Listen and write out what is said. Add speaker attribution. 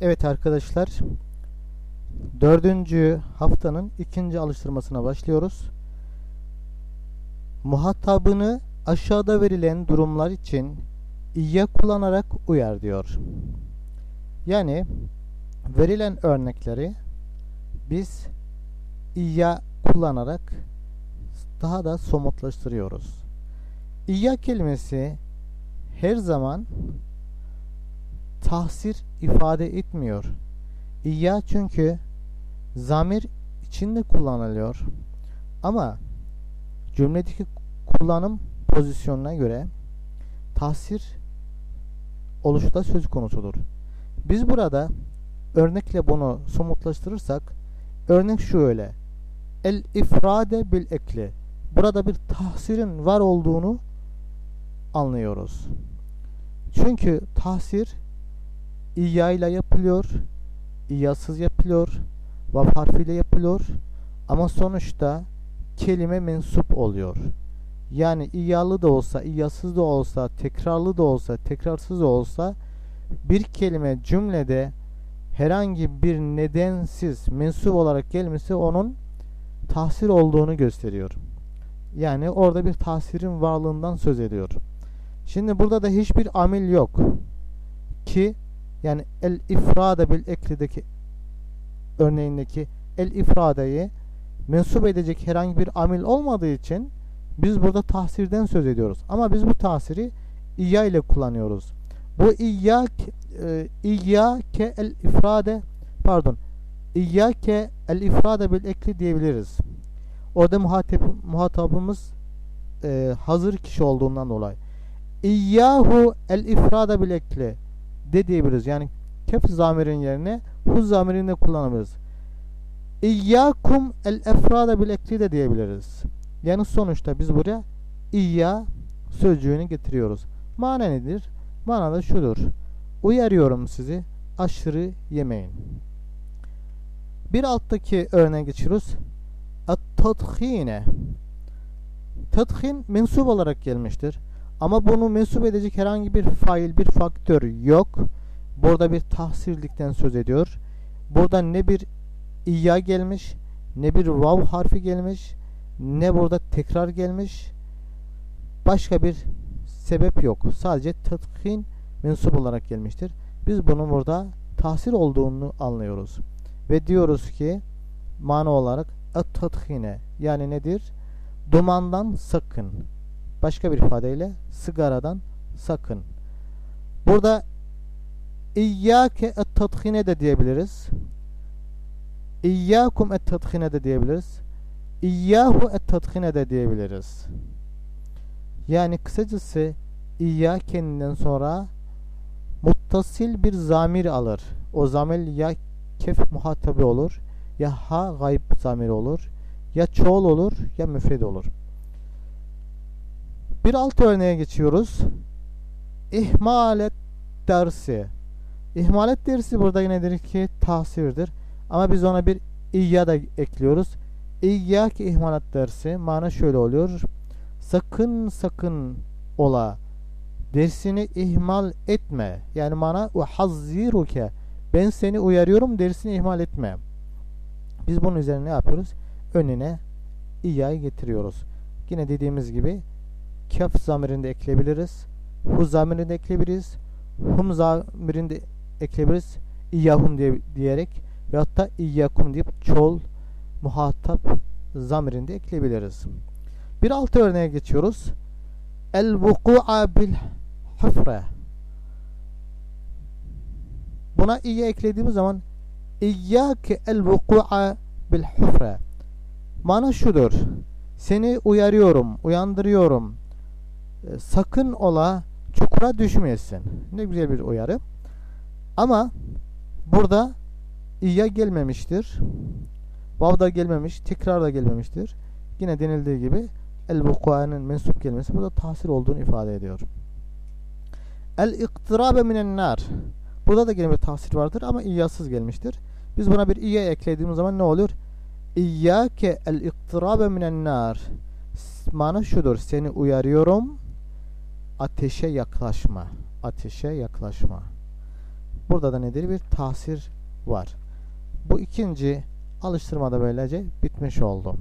Speaker 1: Evet arkadaşlar. Dördüncü haftanın ikinci alıştırmasına başlıyoruz. Muhatabını aşağıda verilen durumlar için iya kullanarak uyar diyor. Yani verilen örnekleri biz iya kullanarak daha da somutlaştırıyoruz. İya kelimesi her zaman tahsir ifade etmiyor. İya çünkü zamir içinde kullanılıyor. Ama cümledeki kullanım pozisyonuna göre tahsir oluşta söz konusudur. Biz burada örnekle bunu somutlaştırırsak örnek şu öyle. El ifrade bil ekli. Burada bir tahsirin var olduğunu anlıyoruz. Çünkü tahsir İya ile yapılıyor, İyasız yapılıyor, vav harfiyle yapılıyor ama sonuçta kelime mensup oluyor. Yani İyalı da olsa, İyasız da olsa, tekrarlı da olsa, tekrarsız da olsa bir kelime cümlede herhangi bir nedensiz mensup olarak gelmesi onun tahsir olduğunu gösteriyor. Yani orada bir tahsirin varlığından söz ediyor. Şimdi burada da hiçbir amil yok ki yani el ifrade bil eklideki örneğindeki el ifradeyi mensup edecek herhangi bir amil olmadığı için biz burada tahsirden söz ediyoruz. Ama biz bu tahsiri iya ile kullanıyoruz. Bu iyyak e, iyyake el ifrade pardon iyyake el ifrade bil ekli diyebiliriz. Orada muhatap, muhatabımız e, hazır kişi olduğundan dolayı. İyyahu el ifrade bil ekli de diyebiliriz. Yani kef zamirin yerine hu zamirini de kullanabiliriz. İyyakum el efrada bil de diyebiliriz. Yani sonuçta biz buraya iyya sözcüğünü getiriyoruz. Mana nedir? Mana da şudur. Uyarıyorum sizi aşırı yemeyin. Bir alttaki örneğe geçiyoruz. At-tadhine. Tadhin mensup olarak gelmiştir. Ama bunu mensup edecek herhangi bir fail, bir faktör yok. Burada bir tahsirlikten söz ediyor. Burada ne bir iya gelmiş, ne bir vav harfi gelmiş, ne burada tekrar gelmiş. Başka bir sebep yok. Sadece tatkin mensup olarak gelmiştir. Biz bunun burada tahsir olduğunu anlıyoruz. Ve diyoruz ki mana olarak at-tathine yani nedir? Dumandan sakın. Başka bir ifadeyle sigaradan sakın. Burada İyyâke et-tadhine de diyebiliriz. İyyâkum et-tadhine de diyebiliriz. İyyâhu et-tadhine de diyebiliriz. Yani kısacası İyyâkeninden sonra muttasil bir zamir alır. O zamir ya kef muhatabi olur, ya ha gayb zamiri olur, ya çoğul olur, ya müfred olur. Bir alt örneğe geçiyoruz. İhmalet dersi. İhmalet dersi burada nedir ki tahsirdir. Ama biz ona bir iyya da ekliyoruz. İyyak ihmalet dersi. Mana şöyle oluyor. Sakın sakın ola. Dersini ihmal etme. Yani mana uhazziruke. Ben seni uyarıyorum dersini ihmal etme. Biz bunun üzerine ne yapıyoruz? Önüne iyyayı getiriyoruz. Yine dediğimiz gibi kaf zamirinde ekleyebiliriz. Hu zamirinde ekleyebiliriz. Hum zamirinde ekleyebiliriz. İyyahum diye, diyerek ve hatta iyyakum deyip çoğul muhatap zamirinde ekleyebiliriz. Bir altı örneğe geçiyoruz. El vuku'a bil hufre. Buna iyi eklediğimiz zaman İyyâke el vuku'a bil hufre. Mana şudur. Seni uyarıyorum, uyandırıyorum. E, sakın ola çukura düşmeyesin. Ne güzel bir uyarı. Ama burada İya gelmemiştir. Vav da gelmemiş, tekrar da gelmemiştir. Yine denildiği gibi el vukua'nın mensup gelmesi burada tahsil olduğunu ifade ediyor. El iktirabe minen nar. Burada da yine bir tahsil vardır ama iyasız gelmiştir. Biz buna bir iya eklediğimiz zaman ne olur? İyyâke el iktirabe minen nar. Mana şudur. Seni uyarıyorum. Ateşe yaklaşma. Ateşe yaklaşma. Burada da nedir? Bir tahsir var. Bu ikinci alıştırmada böylece bitmiş oldu.